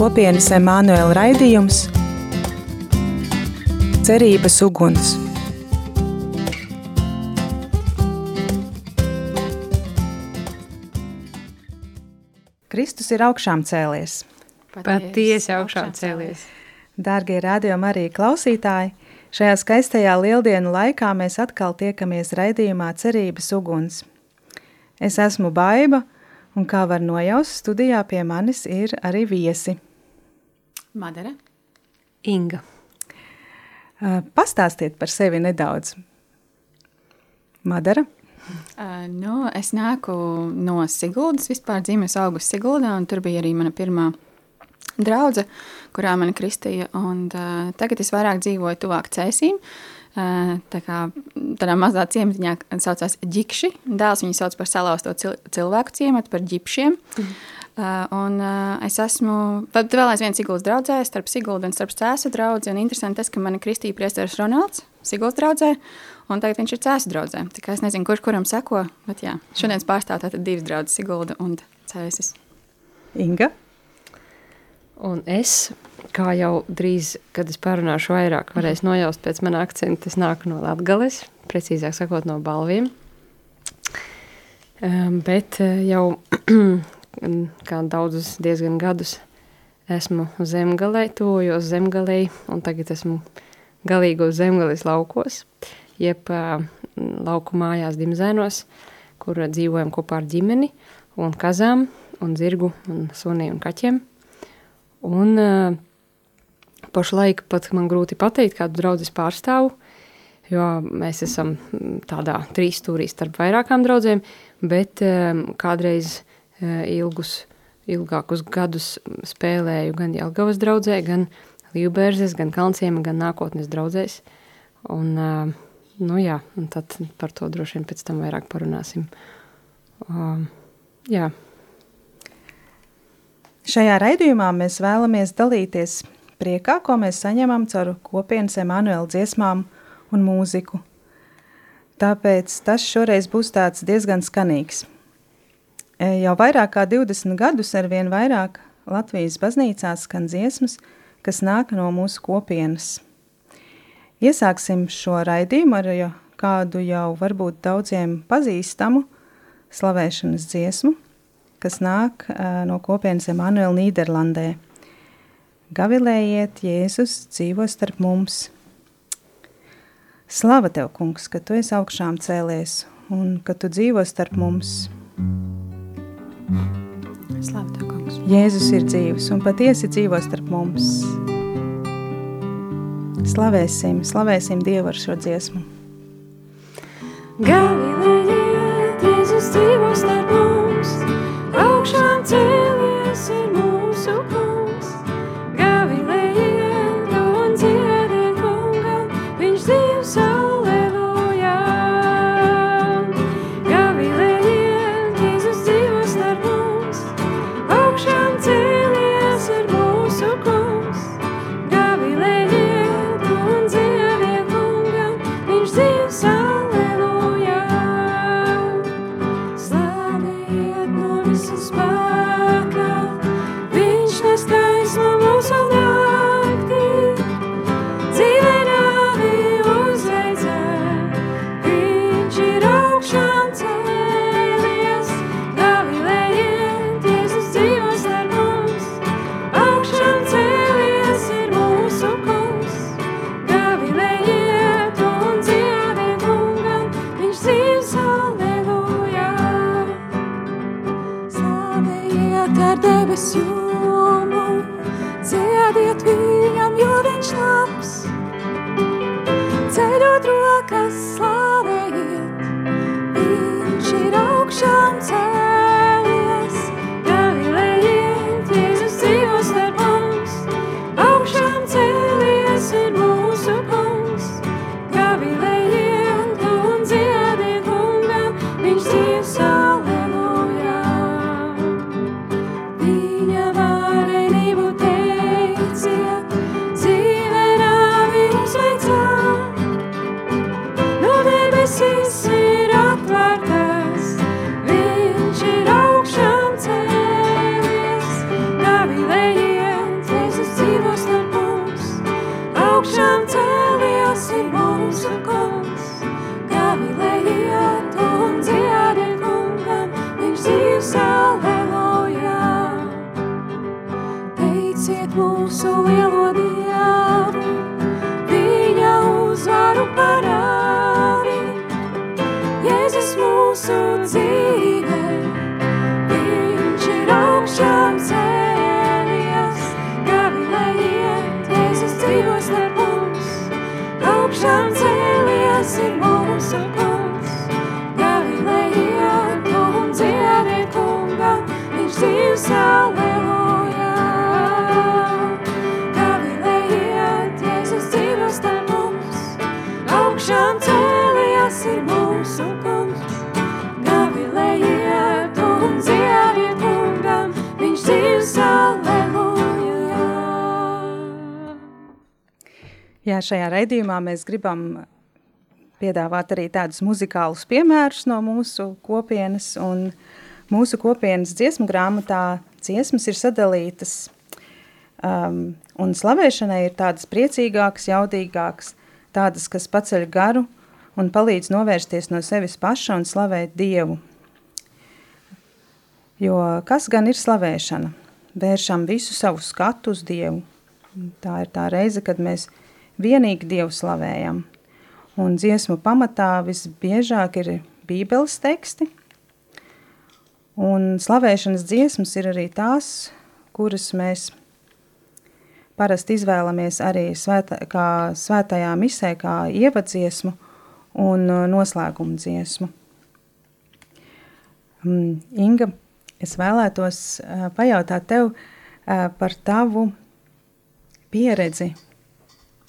kopienas Emanuela raidījums Cerības uguns. Kristus ir augšām cēlies. Patiesi augšām cēlies. Dārgie rādījumi arī klausītāji, šajā skaistajā lieldienu laikā mēs atkal tiekamies raidījumā Cerības uguns. Es esmu Baiba, un kā var nojaust, studijā pie manis ir arī viesi. Madara. Inga. Uh, Pastāstiet par sevi nedaudz. Madara? Uh, nu, es nāku no Siguldas, vispār dzīves augusta Siguldā, un tur bija arī mana pirmā draudze, kurā mani kristīja, un uh, tagad es vairāk dzīvoju tuvāk cēsīm, uh, tā kā tādā mazā ciematiņā saucās ģikši, dēls viņu sauc par salausto cil cilvēku ciematu, par ģipšiem, mm. Uh, un uh, es esmu vēl aizvien Siguldas draudzē, starp Siguldu un starp Cēsu draudzi, un interesanti tas, ka mani kristīja priesteris Ronalds Siguldas draudzē, un tagad viņš ir Cēsu draudzē. Tā kā es nezinu, kurš kuram seko, bet jā, šodien pārstāv tātad divas draudzes Sigulda un Cēsis. Inga? Un es, kā jau drīz, kad es parunāšu vairāk, varēs nojaust pēc mana akcenta, es nāku no Latgales, precīzāk sakot no balviem. Um, bet uh, jau kā daudzus diezgan gadus esmu zemgalē, tojos zemgalē, un tagad esmu galīgos zemgales laukos, jeb uh, lauku mājās dimzēnos, kur dzīvojam kopā ar ģimeni un kazām un zirgu un suniem un kaķiem. Un uh, pašlaik pat man grūti pateikt, kādu draudzes pārstāvu, jo mēs esam tādā trīs stūrī starp vairākām draudzēm, bet um, kādreiz ilgus, ilgākus gadus spēlēju gan Jelgavas draudzē, gan Līvbērzes, gan Kalnciema, gan nākotnes draudzēs. Un, nu jā, un tad par to droši vien pēc tam vairāk parunāsim. Uh, jā. Šajā raidījumā mēs vēlamies dalīties priekā, ko mēs saņemam caur kopienas Emanuela dziesmām un mūziku. Tāpēc tas šoreiz būs tāds diezgan skanīgs. E, jau vairāk kā 20 gadus ar vien vairāk Latvijas baznīcās skan dziesmas, kas nāk no mūsu kopienas. Iesāksim šo raidījumu ar kādu jau varbūt daudziem pazīstamu slavēšanas dziesmu, kas nāk uh, no kopienas Emanuela Nīderlandē. Gavilējiet, Jēzus dzīvo starp mums. Slava tev, kungs, ka tu esi augšām cēlies un ka tu dzīvo starp mums. Slavu tev, kungs. Jēzus ir dzīvs un patiesi dzīvo starp mums. Slavēsim, slavēsim Dievu ar šo dziesmu. Galilejā šajā raidījumā mēs gribam piedāvāt arī tādus muzikālus piemērus no mūsu kopienas, mūsu kopienas dziesmu grāmatā dziesmas ir sadalītas, um, un slavēšanai ir tādas priecīgākas, jaudīgākas, tādas, kas paceļ garu un palīdz novērsties no sevis paša un slavēt Dievu. Jo kas gan ir slavēšana? Vēršam visu savu skatu uz Dievu. Tā ir tā reize, kad mēs vienīgi Dievu slavējam. Un dziesmu pamatā visbiežāk ir bībeles teksti. Un slavēšanas dziesmas ir arī tās, kuras mēs parasti izvēlamies arī svētā, kā svētajā misē, kā ievadziesmu un uh, noslēguma dziesmu. Mm, Inga, es vēlētos uh, pajautāt tev uh, par tavu pieredzi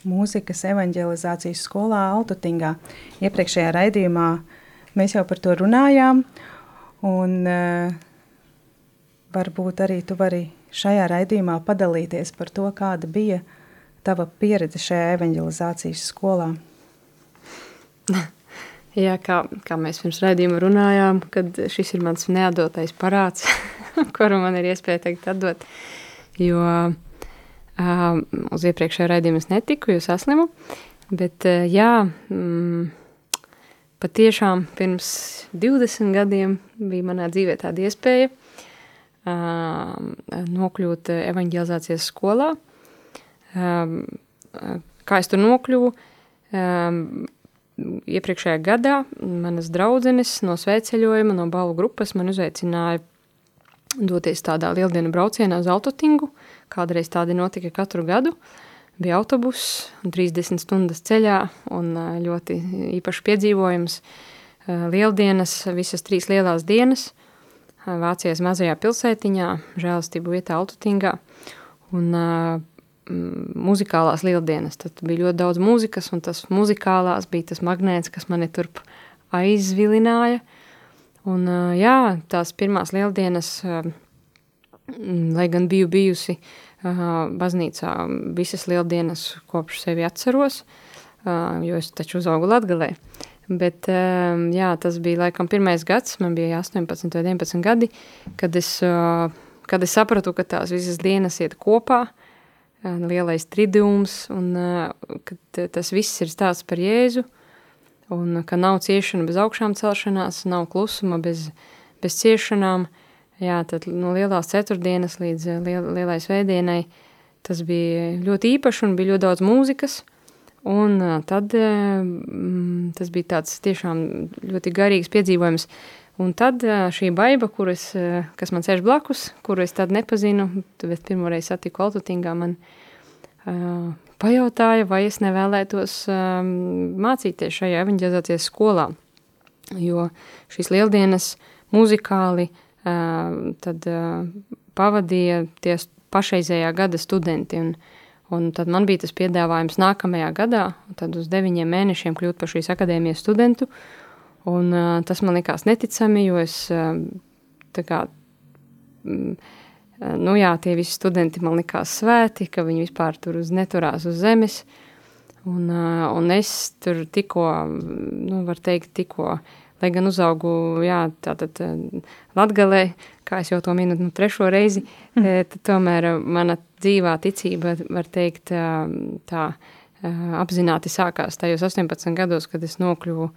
mūzikas evanģelizācijas skolā Altutingā. Iepriekšējā raidījumā mēs jau par to runājām, un uh, varbūt arī tu vari šajā raidījumā padalīties par to, kāda bija tava pieredze šajā evanģelizācijas skolā. Jā, kā, kā mēs pirms raidījuma runājām, kad šis ir mans neatdotais parāds, kuru man ir iespēja tagad atdot, jo uh, uz iepriekšējā raidījuma es netiku, jo saslimu, bet jā, mm, patiešām pirms 20 gadiem bija manā dzīvē tāda iespēja nokļūt evaņģelizācijas skolā. Kā es tur nokļuvu? Iepriekšējā gadā manas draudzenes no svētceļojuma, no balvu grupas man uzaicināja doties tādā lieldienu braucienā uz Autotingu. Kādreiz tādi notika katru gadu. Bija autobuss, 30 stundas ceļā un ļoti īpašs piedzīvojums. Lieldienas, visas trīs lielās dienas, Vācijas mazajā pilsētiņā, žēlastību vietā Autotingā. Un muzikālās lieldienas. Tad bija ļoti daudz mūzikas, un tas muzikālās bija tas magnēts, kas mani turp aizvilināja. Un, jā, tās pirmās lieldienas, lai gan biju bijusi baznīcā visas lieldienas kopš sevi atceros, jo es taču uzaugu Latgalē. Bet jā, tas bija laikam pirmais gads, man bija 18 vai 19 gadi, kad es, kad es sapratu, ka tās visas dienas iet kopā, lielais tridiums, un ka tas viss ir stāsts par Jēzu, un ka nav ciešana bez augšām celšanās, nav klusuma bez, bez ciešanām, jā, tad no lielās ceturtdienas līdz liel, lielai svētdienai tas bija ļoti īpaši un bija ļoti daudz mūzikas, un tad mm, tas bija tāds tiešām ļoti garīgs piedzīvojums, Un tad šī baiva, kuras, kas man sēž blakus, kuru es tad nepazinu, bet pirmoreiz satiku Altutingā, man uh, pajautāja, vai es nevēlētos mācīties šajā evaņģizācijas skolā, jo šīs lieldienas muzikāli tad pavadīja tie pašreizējā gada studenti, un, un tad man bija tas piedāvājums nākamajā gadā, tad uz deviņiem mēnešiem kļūt par šīs akadēmijas studentu, Un, tas man likās neticami, jo es tā kā, nu jā, tie visi studenti man likās svēti, ka viņi vispār tur uz neturās uz zemes. Un, uh, un es tur tikko, nu, var teikt, tikko, lai gan uzaugu, jā, tātad Latgalē, kā es jau to minu, nu, trešo reizi, mm. tad tomēr mana dzīvā ticība, var teikt, tā apzināti sākās tajos 18 gados, kad es nokļuvu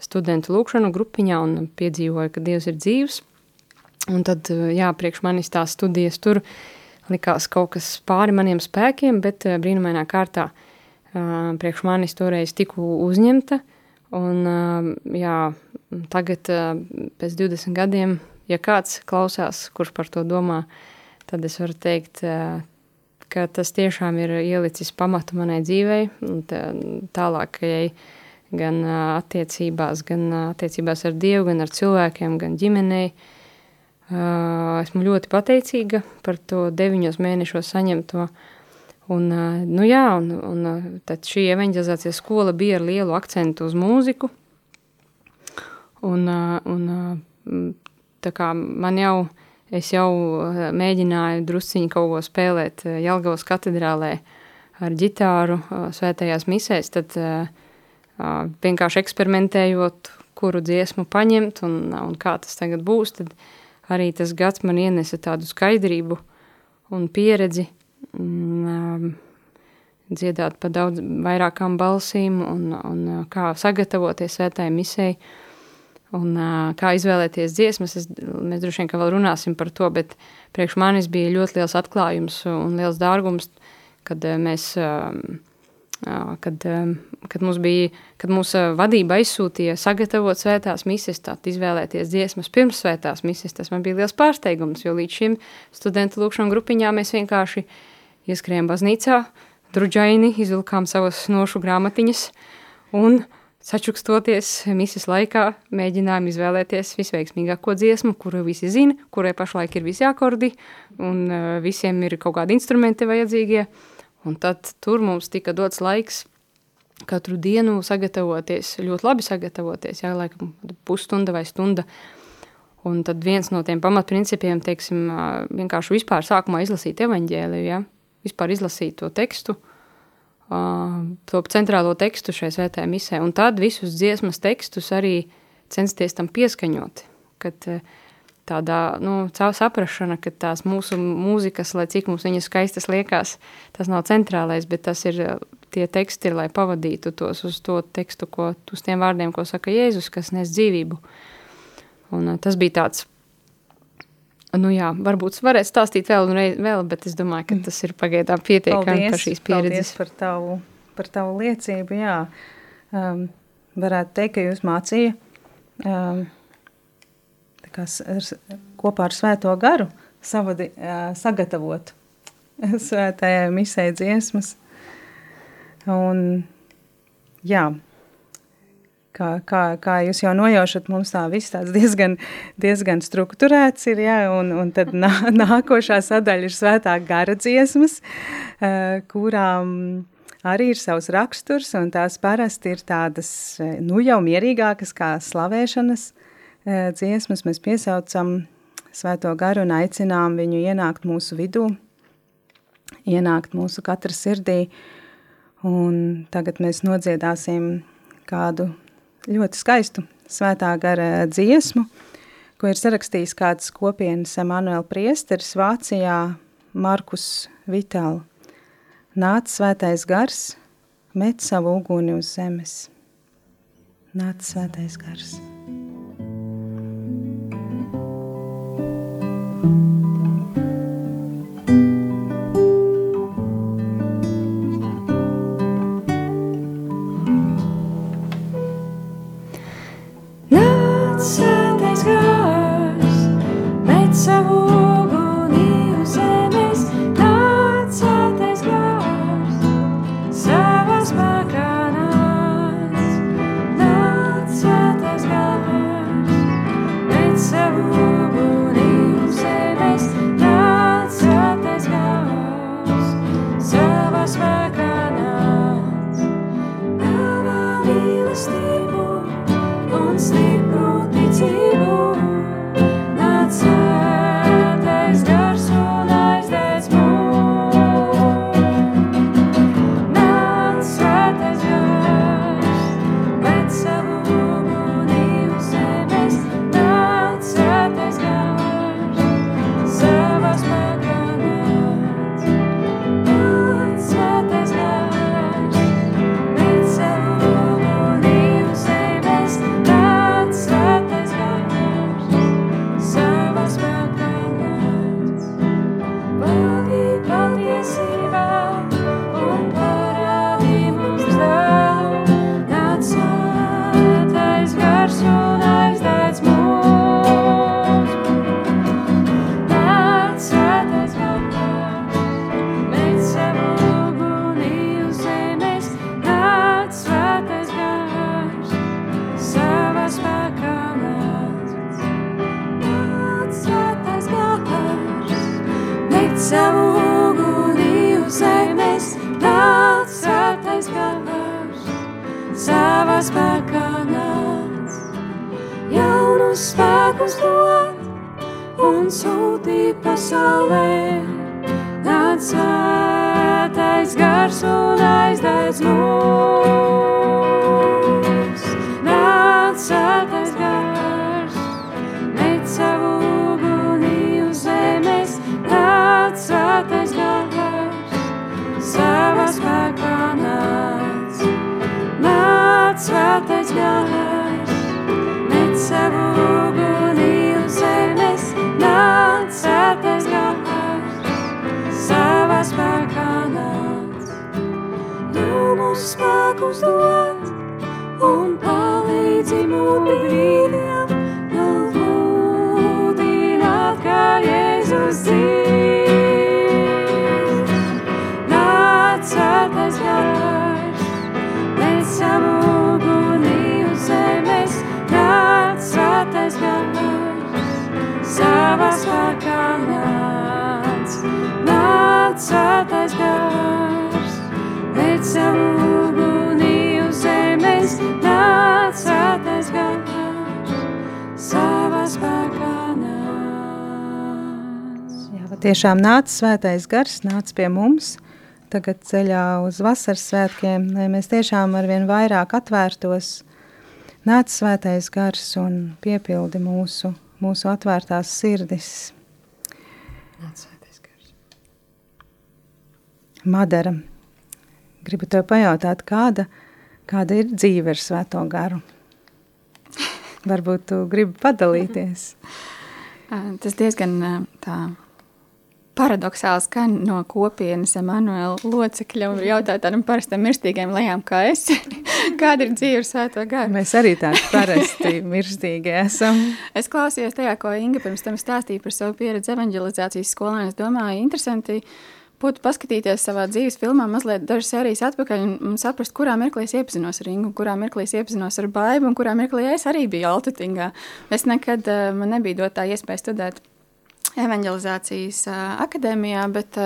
studentu lūkšanu grupiņā un piedzīvoju, ka Dievs ir dzīvs. Un tad, jā, priekš manis tās studijas tur likās kaut kas pāri maniem spēkiem, bet uh, brīnumainā kārtā uh, priekš manis toreiz tiku uzņemta, un jā, tagad pēc 20 gadiem, ja kāds klausās, kurš par to domā, tad es varu teikt, ka tas tiešām ir ielicis pamatu manai dzīvei, tālākajai gan attiecībās, gan attiecībās ar Dievu, gan ar cilvēkiem, gan ģimenei. Uh, esmu ļoti pateicīga par to deviņos mēnešos saņemto. Un, uh, nu jā, un, un tad šī evanģelizācijas skola bija ar lielu akcentu uz mūziku. Un, uh, un tā kā man jau es jau mēģināju drusciņi kaut ko spēlēt Jelgavas katedrālē ar ģitāru svētajās misēs, tad vienkārši eksperimentējot, kuru dziesmu paņemt un, un kā tas tagad būs, tad arī tas gads man ienesa tādu skaidrību un pieredzi un, dziedāt pa daudz vairākām balsīm un, un kā sagatavoties svētajai misei, Un, uh, kā izvēlēties dziesmas, es, mēs droši vien vēl runāsim par to, bet priekš manis bija ļoti liels atklājums un liels dārgums, kad uh, mēs, uh, kad, kad mums bija, kad mūsu vadība aizsūtīja sagatavot svētās mises, tātad izvēlēties dziesmas pirms svētās mises, tas man bija liels pārsteigums, jo līdz šim studentu lūkšanu grupiņā mēs vienkārši ieskrējām baznīcā, druģaini, izvilkām savas nošu grāmatiņas un Sačukstoties misijas laikā, mēģinājām izvēlēties visveiksmīgāko dziesmu, kuru visi zina, kurai pašlaik ir visi akordi, un uh, visiem ir kaut kādi instrumenti vajadzīgie. Un tad tur mums tika dots laiks katru dienu sagatavoties, ļoti labi sagatavoties, jā, laikam pusstunda vai stunda. Un tad viens no tiem pamatprincipiem, teiksim, vienkārši vispār sākumā izlasīt evaņģēliju, jā, vispār izlasīt to tekstu – to centrālo tekstu šai svētajai misē, un tad visus dziesmas tekstus arī censties tam pieskaņot, kad tādā, nu, caur saprašana, ka tās mūsu mūzikas, lai cik mums viņas skaistas liekas, tas nav centrālais, bet tas ir, tie teksti lai pavadītu tos uz to tekstu, ko, uz tiem vārdiem, ko saka Jēzus, kas nes dzīvību. Un tas bija tāds Nu jā, varbūt varētu stāstīt vēl un reiz, vēl, bet es domāju, ka tas ir pagaidām pietiekami par šīs pieredzes. Paldies par tavu, par tavu liecību, jā. Um, varētu teikt, ka jūs mācīja um, kā, ar, kopā ar svēto garu savadi, sagatavot svētajai misē dziesmas. Un jā, kā, kā, kā jūs jau nojaušat, mums tā viss tāds diezgan, diezgan strukturēts ir, ja, un, un tad nā, nākošā sadaļa ir svētā gara dziesmas, kurām arī ir savs raksturs, un tās parasti ir tādas, nu jau mierīgākas kā slavēšanas dziesmas, mēs piesaucam svēto garu un aicinām viņu ienākt mūsu vidū, ienākt mūsu katra sirdī, un tagad mēs nodziedāsim kādu ļoti skaistu svētā gara dziesmu, ko ir sarakstījis kāds kopienas Emanuela priesteris Vācijā Markus Vitāla. Nāc svētais gars, met savu uguni uz zemes. Nāc svētais gars. Tiešām nāca svētais gars, nāca pie mums. Tagad ceļā uz vasaras svētkiem, lai mēs tiešām arvien vairāk atvērtos. Nāca svētais gars un piepildi mūsu, mūsu atvērtās sirdis. Nāc svētais gars. Madara, gribu tev pajautāt, kāda, kāda ir dzīve ar svēto garu? Varbūt tu gribi padalīties. Tas diezgan tā paradoxāli skan no kopienas Emanuela locekļa un jautāt tādam parastam mirstīgiem lejām, kā es. Kāda ir dzīve ar svēto garu? Mēs arī tādi parasti mirstīgi esam. Es klausījos tajā, ko Inga pirms tam stāstīja par savu pieredzi evanģelizācijas skolā. Es domāju, interesanti būtu paskatīties savā dzīves filmā mazliet dažas sērijas atpakaļ un, un saprast, kurā mirklī es iepazinos ar Ingu, kurā mirklī es iepazinos ar Baibu un kurā mirklī es arī biju Altutingā. Es nekad, eh, man nebija dotā iespēja studēt evanģelizācijas akadēmijā, bet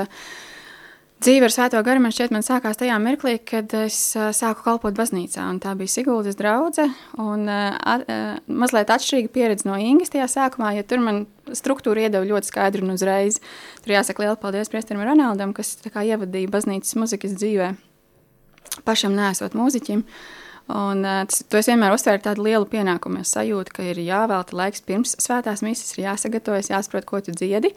dzīve ar svēto garu man šķiet man sākās tajā mirklī, kad es sāku kalpot baznīcā, un tā bija Siguldas draudze, un a- ā, mazliet atšķirīga pieredze no Ingas tajā sākumā, jo tur man struktūra iedeva ļoti skaidru un uzreiz. Tur jāsaka liela paldies priesterim Ronaldam, kas tā kā ievadīja baznīcas muzikas dzīvē, pašam nesot mūziķim. Un, uh, tas, to es vienmēr uztvēru tādu lielu pienākumu. Sajūtu, ka ir jāvelta laiks pirms svētās misijas, ir jāsagatavojas, jāsaprot, ko tu dziedi.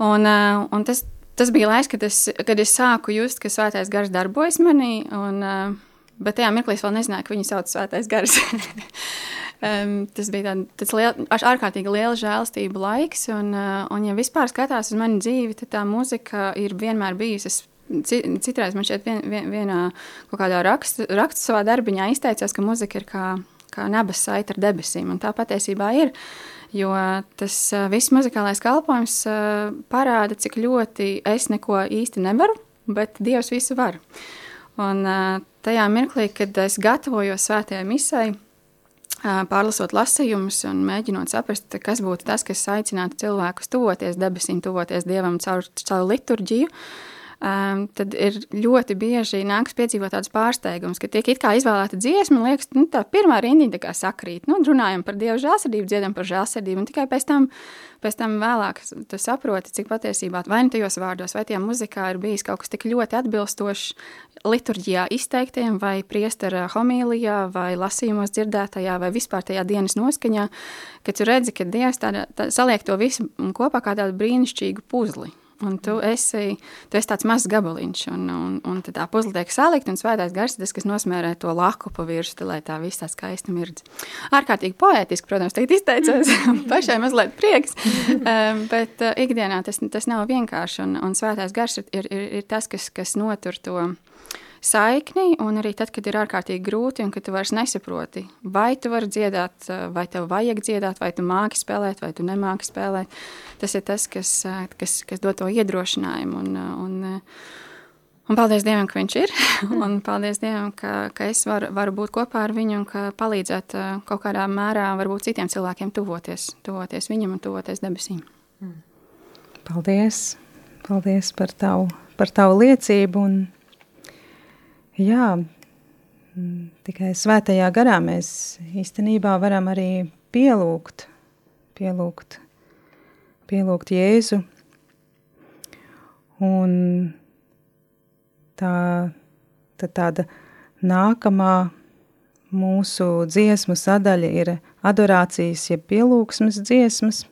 Un, uh, un tas, tas bija laiks, kad es, kad es sāku just, ka svētais gars darbojas manī. Un, uh, bet tajā mirklī es vēl nezināju, ka viņu sauc svētais gars. Um, tas bija tād, tāds liel, ārkārtīgi liela žēlastība laiks, un, uh, un ja vispār skatās uz manu dzīvi, tad tā mūzika ir vienmēr bijusi. Es Citreiz man šeit vien, vien, vienā kaut kādā rakstu, rakstu savā darbiņā izteicās, ka mūzika ir kā, kā nabas saita ar debesīm, un tā patiesībā ir. Jo tas uh, viss muzikālais kalpojums uh, parāda, cik ļoti es neko īsti nevaru, bet Dievs visu var. Un uh, tajā mirklī, kad es gatavojos svētajai misai, pārlasot lasījumus un mēģinot saprast, kas būtu tas, kas aicinātu cilvēkus tuvoties debesīm, tuvoties dievam caur, caur liturģiju. Um, tad ir ļoti bieži nāks piedzīvot tādas pārsteigumus, ka tiek it kā izvēlēta dziesma, liekas, nu, tā pirmā rindiņa kā sakrīt. Nu, runājam par dievu žēlsirdību, dziedam par žēlsirdību, un tikai pēc tam, pēc tam vēlāk tu saproti, cik patiesībā vai nu tajos vārdos, vai tajā muzikā ir bijis kaut kas tik ļoti atbilstošs liturģijā izteiktiem, vai priestera homīlijā, vai lasījumos dzirdētajā, vai vispār tajā dienas noskaņā, ka tu redzi, ka Dievs tāda, tā, saliek to visu kopā kā tādu brīnišķīgu puzli. Un tu esi, tu esi tāds mazs gabaliņš, un, un, un tā puzle tiek salikta, un svētais gars ir tas, kas nosmērē to laku pa virsmu, lai tā viss tā skaisti mirdz. Ārkārtīgi poētiski, protams, tagad izteicos, pašai mazliet prieks, bet ikdienā tas, tas nav vienkārši, un, un svētais gars ir, ir, ir tas, kas, kas notur to saikni, un arī tad, kad ir ārkārtīgi grūti, un kad tu vairs nesaproti, vai tu vari dziedāt, vai tev vajag dziedāt, vai tu māki spēlēt, vai tu nemāki spēlēt. Tas ir tas, kas, kas, kas dod to iedrošinājumu. Un, un, un paldies Dievam, ka Viņš ir, un paldies Dievam, ka, ka es varu, varu būt kopā ar viņu un palīdzēt kaut kādā mērā varbūt citiem cilvēkiem tuvoties, tuvoties viņam un tuvoties debesīm. Paldies! paldies par tavu, par tavu liecību. Un, jā, mm, tikai svētajā garā mēs īstenībā varam arī pielūgt, pielūgt, pielūgt Jēzu. Un tā, tā tāda nākamā mūsu dziesmu sadaļa ir adorācijas, jeb pielūgsmes dziesmas.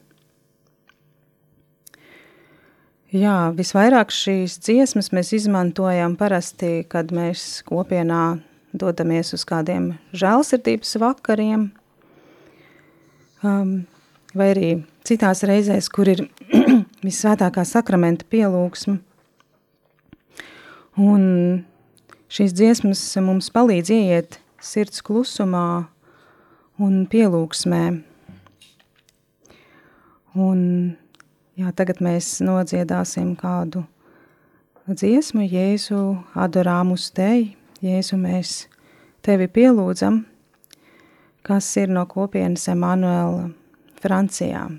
Jā, visvairāk šīs dziesmas mēs izmantojam parasti, kad mēs kopienā dodamies uz kādiem žēlsirdības vakariem, um, vai arī citās reizēs, kur ir visvētākā sakramenta pielūgsme. Un šīs dziesmas mums palīdz ieiet sirds klusumā un pielūgsmē. Un Jā, tagad mēs nodziedāsim kādu dziesmu, Jēzu adorāmus tevi, Jēzu mēs tevi pielūdzam, kas ir no kopienas Emanuela Francijā.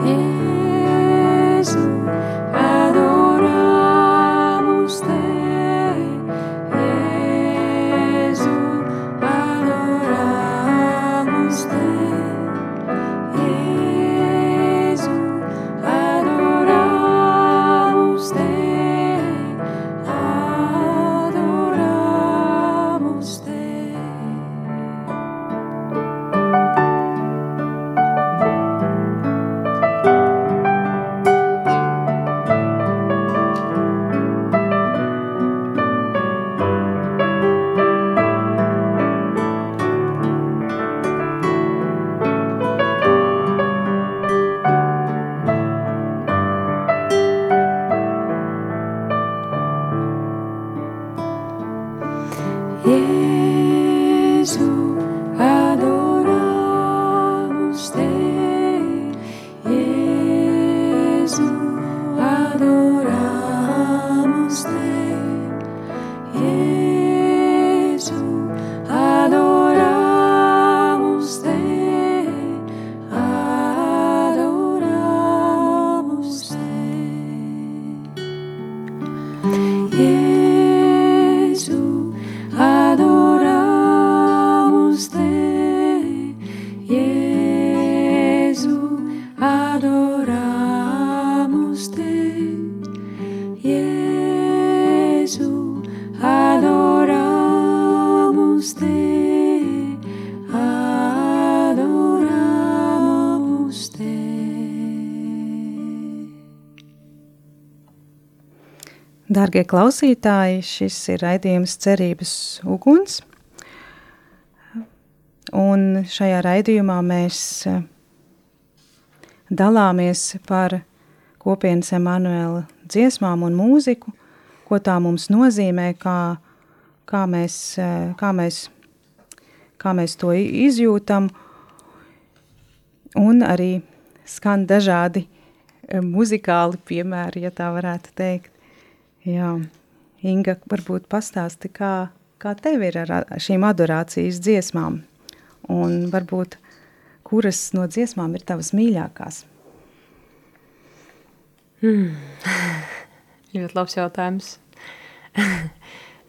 Jēzu, Dārgie klausītāji, šis ir raidījums Cerības uguns. Un šajā raidījumā mēs eh, dalāmies par kopienas Emanuela dziesmām un mūziku, ko tā mums nozīmē, kā, kā, mēs, eh, kā, mēs, kā mēs to izjūtam, un arī skan dažādi eh, muzikāli piemēri, ja tā varētu teikt. Jā, Inga, varbūt pastāsti, kā, kā tev ir ar šīm adorācijas dziesmām, un varbūt kuras no dziesmām ir tavas mīļākās? Hmm. Ļoti labs jautājums.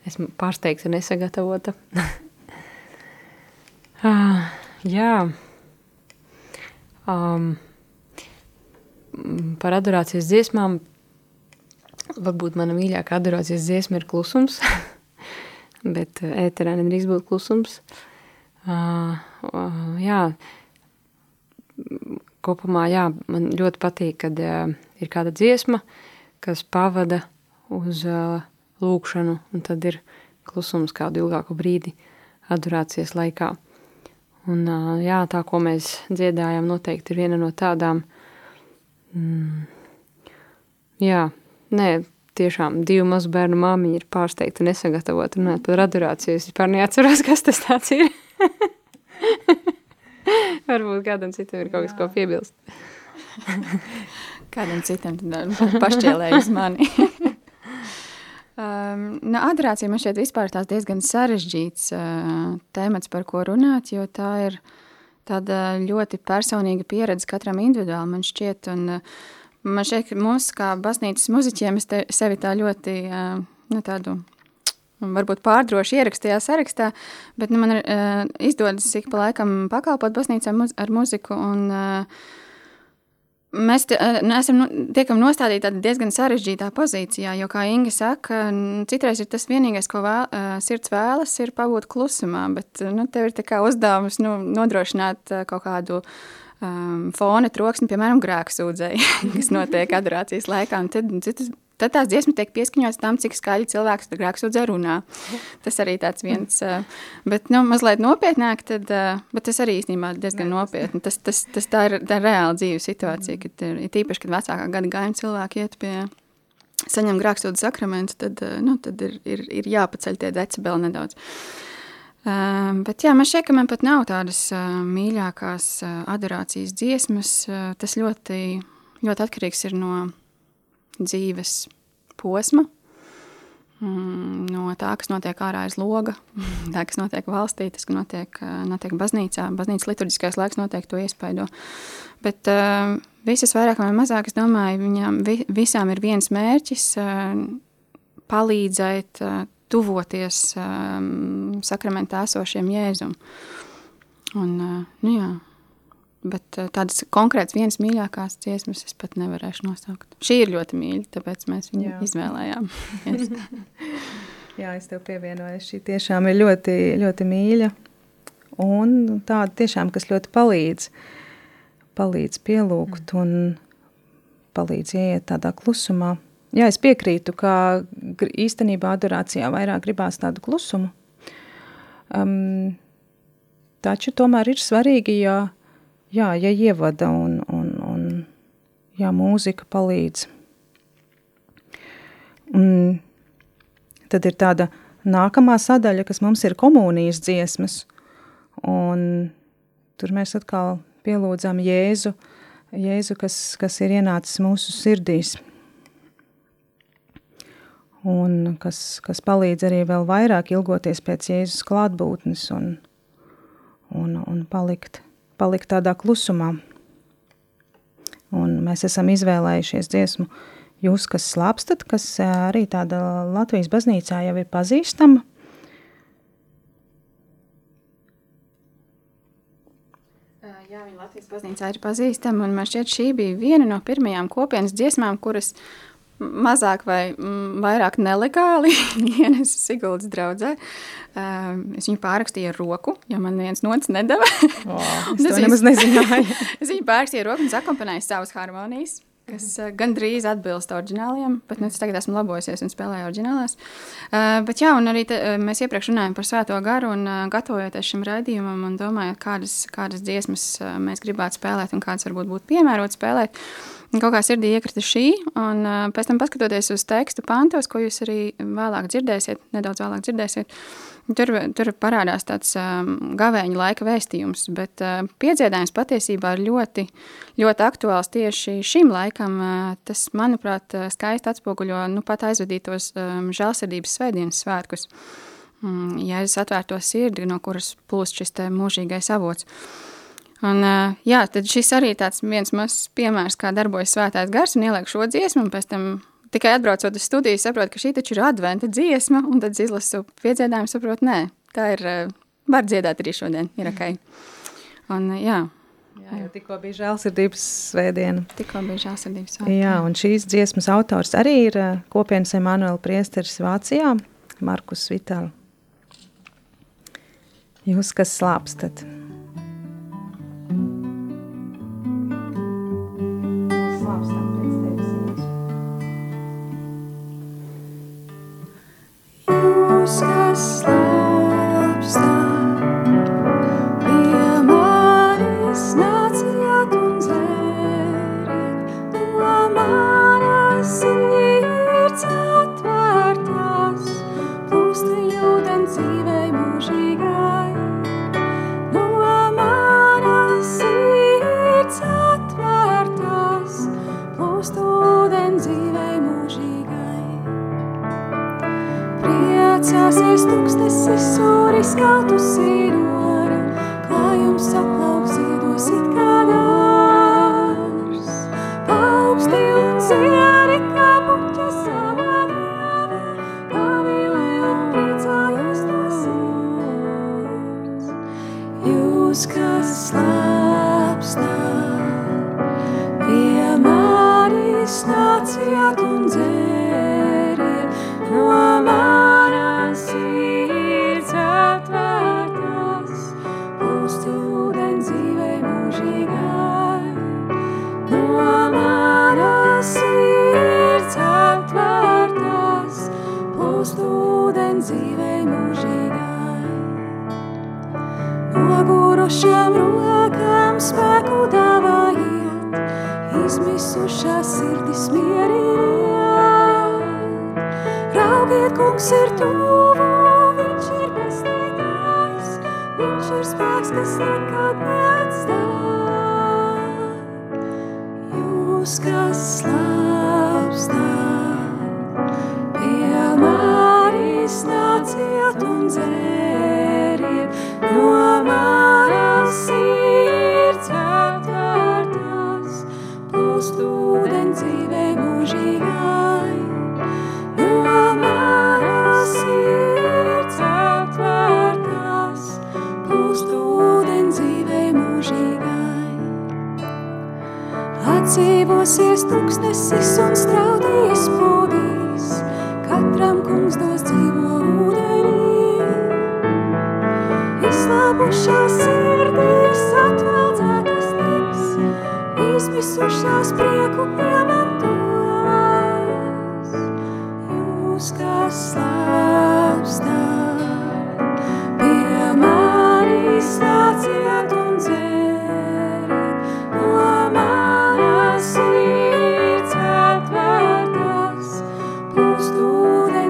Esmu pārsteigta nesagatavota. ah, jā. Um, par adorācijas dziesmām Varbūt mana mīļākā adorācijas dziesma ir klusums, bet ēterā nedrīkst būt klusums. Uh, uh, jā, kopumā jā, man ļoti patīk, kad uh, ir kāda dziesma, kas pavada uz uh, lūkšanu, un tad ir klusums kādu ilgāku brīdi adorācijas laikā. Un uh, jā, tā, ko mēs dziedājam, noteikti ir viena no tādām, mm, jā, Nē, tiešām divu mazu bērnu māmiņa ir pārsteigta nesagatavota runāt par adorāciju. Es vispār neatceros, kas tas tāds ir. Varbūt kādam citam ir kaut kas, ko piebilst. kādam citam tad pašķielēja uz mani. um, nu, adorācija man šķiet vispār tās diezgan sarežģīts uh, temats, par ko runāt, jo tā ir tāda ļoti personīga pieredze katram individuāli, man šķiet, un uh, Man šķiet, ka mums, kā baznīcas muzeķiem, es sevi tā ļoti nu, tādu varbūt pārdroši ierakstījā sarakstā, bet nu, man ir uh, izdodas ik pa laikam pakalpot baznīcā muz ar muziku, un uh, mēs te, uh, esam nu, tiekam nostādīti diezgan sarežģītā pozīcijā, jo, kā Inga saka, citreiz ir tas vienīgais, ko vēl, sirds vēlas, ir pabūt klusumā, bet nu, tev ir uzdevums nu, nodrošināt kaut kādu um, fona troksni, piemēram, grēksūdzēji, kas notiek adorācijas laikā. Tad, tad, tad tās dziesmas tiek pieskaņotas tam, cik skaļi cilvēks grēksūdzē runā. Tas arī tāds viens, uh, bet, nu, mazliet nopietnāk, tad, uh, bet tas arī īstenībā diezgan nopietni. Tas, tas, tas tā ir, tā ir reāla dzīves situācija, kad ir, ir tīpaši, kad vecākā gada gājuma cilvēki iet pie saņem grēksūdu sakramentu, tad, uh, nu, tad ir, ir, ir jāpaceļ tie decibeli nedaudz. Uh, Uh, bet jā, man šķiet, ka man pat nav tādas uh, mīļākās uh, adorācijas dziesmas. Uh, tas ļoti, ļoti atkarīgs ir no dzīves posma, mm, no tā, kas notiek ārā aiz loga, tā, kas notiek valstī, tas, kas notiek, uh, notiek baznīcā. Baznīcas liturģiskais laiks noteikti to iespaido. Bet uh, visas vairāk vai mazāk, es domāju, viņām vi, visām ir viens mērķis uh, palīdzēt uh, tuvoties um, sakramentā esošiem jēzum. Un, uh, nu jā, bet uh, tādas konkrētas vienas mīļākās dziesmas es pat nevarēšu nosaukt. Šī ir ļoti mīļa, tāpēc mēs viņu jā. izvēlējām. jā, es tev pievienoju, šī tiešām ir ļoti, ļoti mīļa un tāda tiešām, kas ļoti palīdz, palīdz pielūgt un palīdz ieiet tādā klusumā. Jā, es piekrītu, ka īstenībā adorācijā vairāk gribās tādu klusumu. Um, taču tomēr ir svarīgi, ja, jā, ja ievada un, un, un jā, mūzika palīdz. Un tad ir tāda nākamā sadaļa, kas mums ir komunijas dziesmas, un tur mēs atkal pielūdzam Jēzu, Jēzu kas, kas ir ienācis mūsu sirdīs – un kas, kas palīdz arī vēl vairāk ilgoties pēc Jēzus klātbūtnes un, un, un palikt, palikt tādā klusumā. Un mēs esam izvēlējušies dziesmu Jūs, kas slāpstat, kas arī tāda Latvijas baznīcā jau ir pazīstama. Jā, viņa Latvijas baznīcā ir pazīstama, un man šķiet šī bija viena no pirmajām kopienas dziesmām, kuras mazāk vai vairāk nelegāli ienesu Siguldas draudzē. Um, es viņu pārrakstīju ar roku, jo man viens nots nedeva. Oh, es to nemaz nezināju. es viņu pārrakstīju ar roku un sakomponēju savas harmonijas. Kas uh, gandrīz atbilst oriģināliem, bet nu, es tagad esmu labojusies un spēlēju oriģinālās. Uh, bet jā, un arī te, uh, mēs iepriekš runājām par svēto garu un uh, gatavojoties šim raidījumam un domājot, kādas, kādas dziesmas uh, mēs gribētu spēlēt un kādas varbūt būtu piemērot spēlēt. Kaut kā sirdī iekrita šī, un uh, pēc tam paskatoties uz tekstu pantos, ko jūs arī vēlāk dzirdēsiet, nedaudz vēlāk dzirdēsiet, tur, tur parādās tāds um, gavēņa laika vēstījums, bet uh, piedziedājums patiesībā ir ļoti, ļoti aktuāls tieši šim laikam. Uh, tas, manuprāt, skaisti atspoguļo nu, pat aizvadītos um, žēlsirdības svētdienas svētkus. Um, ja es atvērto sirdi, no kuras plūst šis mūžīgais avots. Un, jā, tad šis arī tāds viens mazs piemērs, kā darbojas svētais gars, un ieliek šo dziesmu, un pēc tam tikai atbraucot uz studiju, saprotu, ka šī taču ir adventa dziesma, un tad izlasu piedziedājumu, saprotu, nē, tā ir, var dziedāt arī šodien, ir ok. Un, jā. Jā, jau tikko bija žēlsirdības svētdiena. Tikko bija žēlsirdības svētdiena. Jā, un šīs dziesmas autors arī ir kopienas Emanuela priesteris Vācijā, Markus Vitāli. Jūs, kas slāpstat? Sāsies dzīvei mūžīgai. Nogurušām rokām spēku dāvājiet, izmisušās sirdis mieriniet. Raugiet, kungs ir tuvu, viņš ir pestītājs, viņš ir spēks, kas nekad neatstāj. Jūs, kas slāpstāt,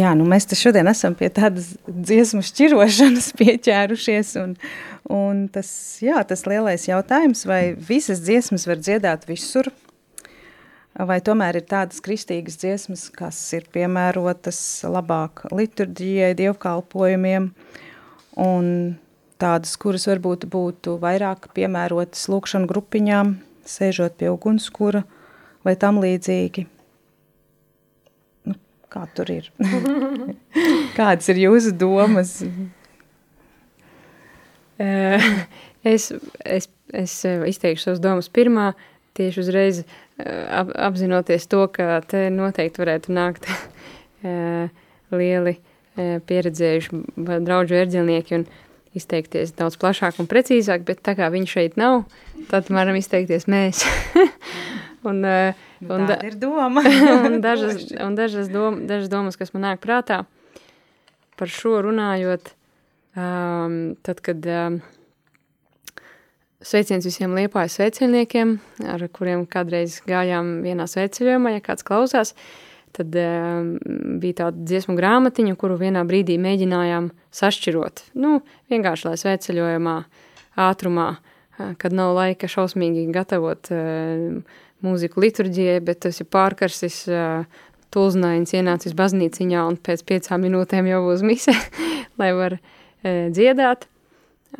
Jā, nu mēs šodien esam pie tādas dziesmu šķirošanas pieķērušies, un, un tas, jā, tas lielais jautājums, vai visas dziesmas var dziedāt visur, vai tomēr ir tādas kristīgas dziesmas, kas ir piemērotas labāk liturģijai, dievkalpojumiem, un tādas, kuras varbūt būtu vairāk piemērotas lūkšanu grupiņām, sēžot pie ugunskura vai tam līdzīgi. Kā tur ir? Kādas ir jūsu domas? Eh, es, es, es eh, izteikšu savas domas pirmā, tieši uzreiz eh, ap, apzinoties to, ka te noteikti varētu nākt lieli pieredzējuši draudžu ērģelnieki un izteikties daudz plašāk un precīzāk, bet tā kā viņi šeit nav, tad varam izteikties mēs. un, uh, un, Tāda ir doma. un dažas, un dažas, dom, dažas domas, kas man nāk prātā par šo runājot, um, tad, kad um, sveiciens visiem liepājas sveicienniekiem, ar kuriem kādreiz gājām vienā sveceļojumā, ja kāds klausās, tad um, bija tāda dziesmu grāmatiņa, kuru vienā brīdī mēģinājām sašķirot. Nu, vienkārši, lai sveceļojumā ātrumā, kad nav laika šausmīgi gatavot uh, mūziku liturģijai, bet tas ir pārkarsis uh, tulznains ienācis baznīciņā un pēc piecām minūtēm jau būs mise, lai var uh, dziedāt.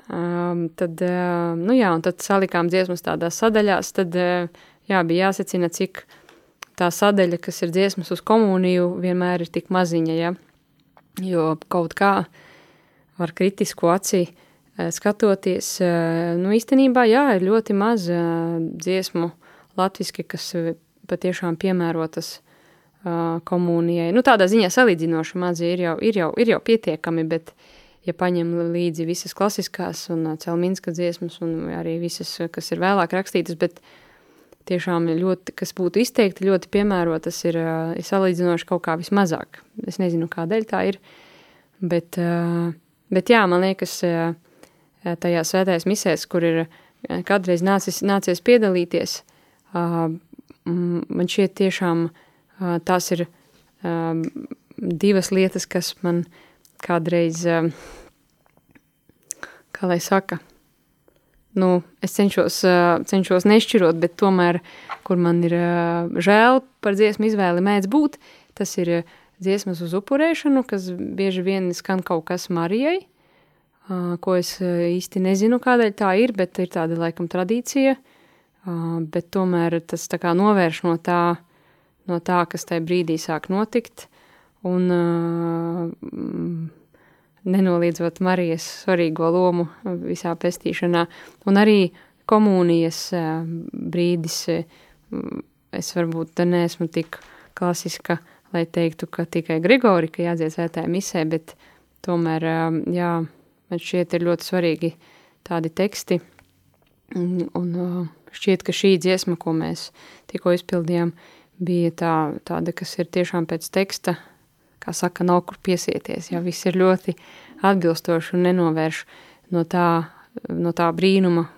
Um, tad, uh, nu jā, un tad salikām dziesmas tādās sadaļās, tad, uh, jā, bija jāsacina, cik tā sadaļa, kas ir dziesmas uz komuniju, vienmēr ir tik maziņa, ja, jo kaut kā var kritisku uh, skatoties, nu īstenībā, jā, ir ļoti maz dziesmu latviski, kas patiešām piemērotas uh, komunijai. Nu, tādā ziņā salīdzinoši mazi ir jau, ir jau, ir jau pietiekami, bet, ja paņem līdzi visas klasiskās un uh, celminska dziesmas un arī visas, kas ir vēlāk rakstītas, bet tiešām ļoti, kas būtu izteikti ļoti piemērotas, ir, uh, ir salīdzinoši kaut kā vismazāk. Es nezinu, kādēļ tā ir, bet, uh, bet jā, man liekas, uh, tajā svētais misēs, kur ir kādreiz nācis, nācies piedalīties, man šķiet tiešām tās ir divas lietas, kas man kādreiz, kā lai saka, nu, es cenšos, cenšos nešķirot, bet tomēr, kur man ir žēl par dziesmu izvēli mēdz būt, tas ir dziesmas uz upurēšanu, kas bieži vien skan kaut kas Marijai, ko es īsti nezinu, kādēļ tā ir, bet ir tāda laikam tradīcija – bet tomēr tas tā kā novērš no tā, no tā kas tajā brīdī sāk notikt, un uh, nenoliedzot Marijas svarīgo lomu visā pestīšanā, un arī komunijas uh, brīdis, uh, es varbūt neesmu tik klasiska, lai teiktu, ka tikai Grigorika jādzied svētājā misē, bet tomēr, uh, jā, man šķiet ir ļoti svarīgi tādi teksti, un, un uh, šķiet, ka šī dziesma, ko mēs tikko izpildījām, bija tā, tāda, kas ir tiešām pēc teksta, kā saka, nav kur piesieties, ja viss ir ļoti atbilstoši un nenovērš no tā, no tā brīnuma,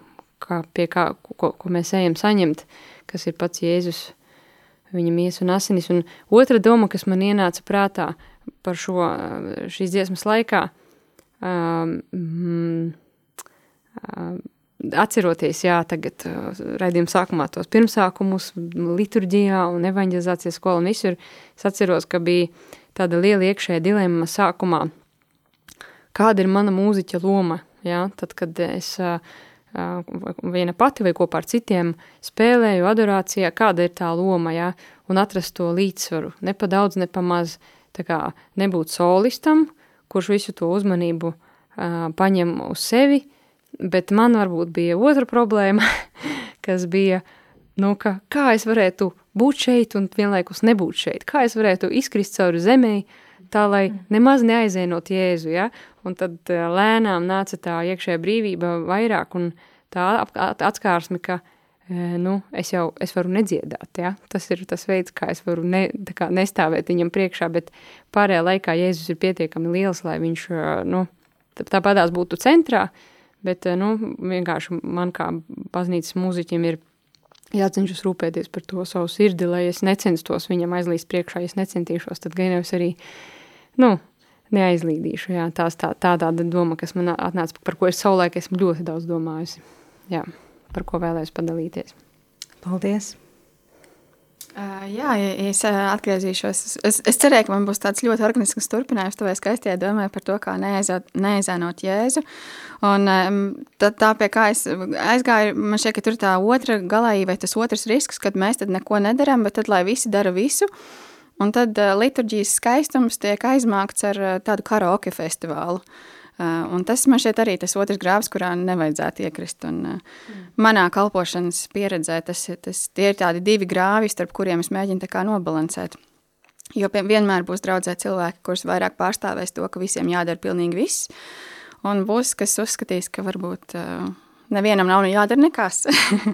kā pie kā, ko, ko mēs ejam saņemt, kas ir pats Jēzus, viņa mies un asinis. Un otra doma, kas man ienāca prātā par šo, šīs dziesmas laikā, um, um, atceroties, jā, tagad uh, raidījuma sākumā tos pirmsākumus liturģijā un evaņģizācijas skola un visur, es atceros, ka bija tāda liela iekšēja dilemma sākumā, kāda ir mana mūziķa loma, jā, tad, kad es uh, uh, viena pati vai kopā ar citiem spēlēju adorācijā, kāda ir tā loma, jā, un atrast to līdzsvaru, ne pa daudz, ne pa maz, tā kā nebūt solistam, kurš visu to uzmanību uh, paņem uz sevi, Bet man varbūt bija otra problēma, kas bija, nu, ka kā es varētu būt šeit un vienlaikus nebūt šeit, kā es varētu izkrist cauri zemē, tā lai nemaz neaizēnot Jēzu, ja? Un tad lēnām nāca tā iekšējā brīvība vairāk un tā atskārsme, ka, nu, es jau, es varu nedziedāt, ja? Tas ir tas veids, kā es varu ne, kā nestāvēt viņam priekšā, bet pārējā laikā Jēzus ir pietiekami liels, lai viņš, nu, tāpatās būtu centrā, uh, Bet, eh, nu, vienkārši man kā baznīcas mūziķim ir jācenšas rūpēties par to savu sirdi, lai es necenstos viņam aizlīst priekšā, ja es necentīšos, tad gan jau es arī nu, neaizlīdīšu. Jā, tās tā, tā tāda doma, kas man atnāca, par ko es savulaik esmu ļoti daudz domājusi. Jā, par ko vēlējos padalīties. Paldies! Uh, jā, ja es uh, atgriezīšos. Es, es cerēju, ka man būs tāds ļoti organisks turpinājums tavai skaistajai domai par to, kā neaizēnot Jēzu. Un tā, tā, pie kā es aizgāju, man šķiet, ka tur tā otra galēji vai tas otrs risks, kad mēs tad neko nedaram, bet tad, lai visi dara visu, un tad liturģijas skaistums tiek aizmākts ar tādu karaoke festivālu. Uh, un tas man šķiet arī tas otrs grāvs, kurā nevajadzētu iekrist. Un, mm. Manā kalpošanas pieredzē tas, tas tie ir tādi divi grāvi, starp kuriem es mēģinu tā kā nobalansēt. Jo pie, vienmēr būs draudzē cilvēki, kurus vairāk pārstāvēs to, ka visiem jādara pilnīgi viss. Un būs, kas uzskatīs, ka varbūt uh, nevienam nav jādara nekas.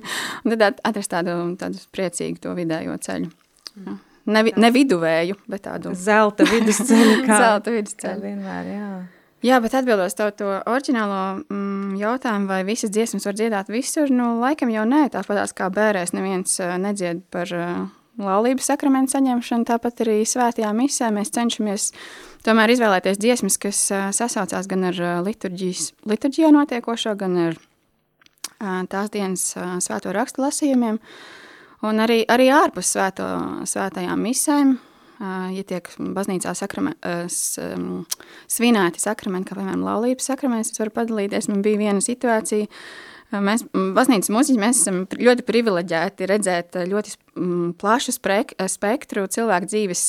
tad atrast tādu, tādu priecīgu to vidējo ceļu. Mm. Ne, ne viduvēju, bet tādu zelta vidusceļu. Kā, zelta vidusceļu. Vienmēr, jā. Jā, bet atbildot to, to oriģinālo mm, jautājumu, vai visas dziesmas var dziedāt visur, nu, laikam jau nē, tāpatās kā bērēs neviens uh, nedzied par uh, laulības sakramentu saņemšanu, tāpat arī svētajā misē mēs cenšamies tomēr izvēlēties dziesmas, kas uh, sasaucās gan ar uh, liturģijā notiekošo, gan ar uh, tās dienas uh, svēto rakstu lasījumiem, un arī, arī ārpus svēto, svētajām misēm, ja tiek baznīcā sakrame, svinēti sakramenti, kā piemēram laulības sakraments, es varu padalīties, man bija viena situācija, Mēs, baznīcas mūziķi, mēs esam ļoti privileģēti redzēt ļoti plašu spektru cilvēku dzīves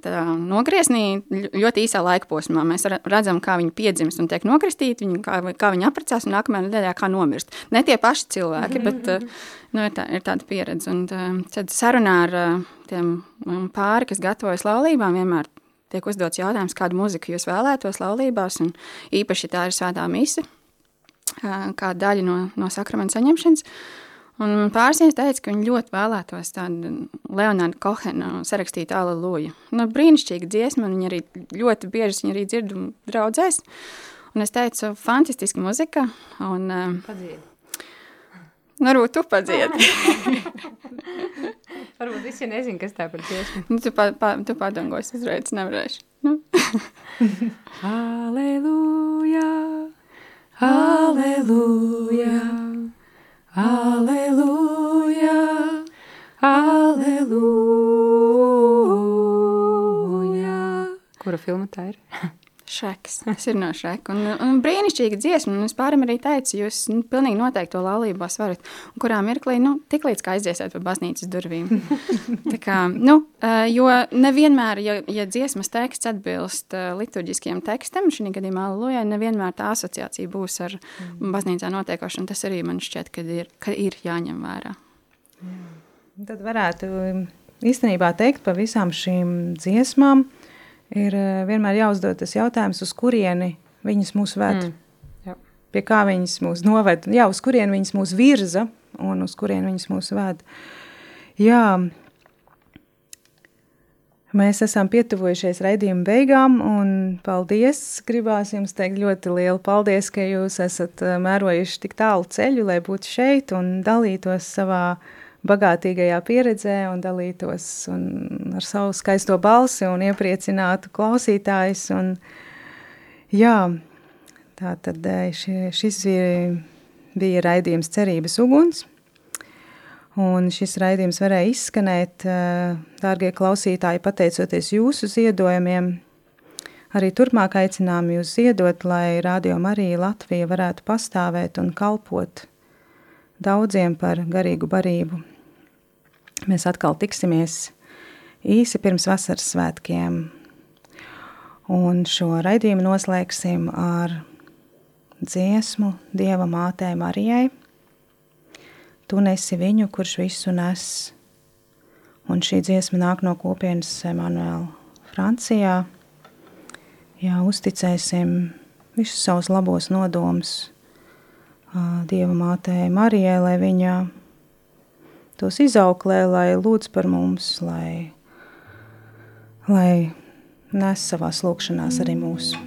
tā, nogrieznī ļoti īsā laika posmā. Mēs redzam, kā viņi piedzimst un tiek nokristīti, viņi, kā, kā viņi apprecās un nākamajā nedēļā kā nomirst. Ne tie paši cilvēki, bet nu, ir, tā, ir tāda pieredze. Un tad sarunā ar tiem pāri, kas gatavojas laulībām, vienmēr tiek uzdots jautājums, kādu muziku jūs vēlētos laulībās, un īpaši tā ir svētā mise kā daļa no, no sakramenta saņemšanas. Un pārsniedz teica, ka viņi ļoti vēlētos tādu Leonāru Kohenu sarakstītu aleluju. Nu, brīnišķīga dziesma, un viņi arī ļoti bieži viņi arī dzird un draudzēs. Un es teicu, fantastiska muzika. Un, Padzied. Nu, varbūt tu padziedi. varbūt visi nezin, kas tā par dziesmu. Nu, tu, pa, pa, tu padangos uzreiz, nevarēšu. Nu. Aleluja! Aleluja, aleluja, aleluja. Kura filma tā ir? Šeks. Tas ir no šeka. Un, un brīnišķīga dziesma. Un es pārim arī teicu, jūs nu, pilnīgi noteikti to laulībās varat. Un kurā mirklī, nu, tik līdz kā aiziesiet pa baznīcas durvīm. Tā kā, nu, jo nevienmēr, ja, ja dziesmas teksts atbilst liturģiskiem tekstam, šī gadījumā Lujai, nevienmēr tā asociācija būs ar mm. baznīcā notiekošanu. Tas arī man šķiet, ka ir, ka ir jāņem vērā. Tad varētu īstenībā teikt par visām šīm dziesmām, ir vienmēr jāuzdod tas jautājums, uz kurieni viņas mūs ved. Mm. Jā. Pie kā viņas mūs noved, jā, uz kurieni viņas mūs virza un uz kurieni viņas mūs ved. Jā, mēs esam pietuvojušies raidījuma beigām un paldies, gribās jums teikt ļoti lielu paldies, ka jūs esat mērojuši tik tālu ceļu, lai būtu šeit un dalītos savā bagātīgajā pieredzē un dalītos un ar savu skaisto balsi un iepriecinātu klausītājus. Un, jā, tā tad šis bija, bija raidījums Cerības uguns. Un šis raidījums varēja izskanēt, dārgie klausītāji, pateicoties jūsu ziedojumiem. Arī turpmāk aicinām jūs ziedot, lai Radio Marija Latvija varētu pastāvēt un kalpot daudziem par garīgu barību Mēs atkal tiksimies īsi pirms vasaras svētkiem. Un šo raidījumu noslēgsim ar dziesmu Dieva mātei Marijai. Tu nesi viņu, kurš visu nes. Un šī dziesma nāk no kopienas Emanuela Francijā. Jā, uzticēsim visus savus labos nodomus Dieva mātei Marijai, lai viņa tos izauklē, lai lūdz par mums, lai, lai nes savās lūkšanās arī mūsu.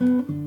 Tu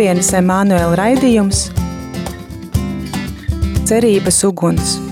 Kopienas Emanuēla raidījums Cerības uguns.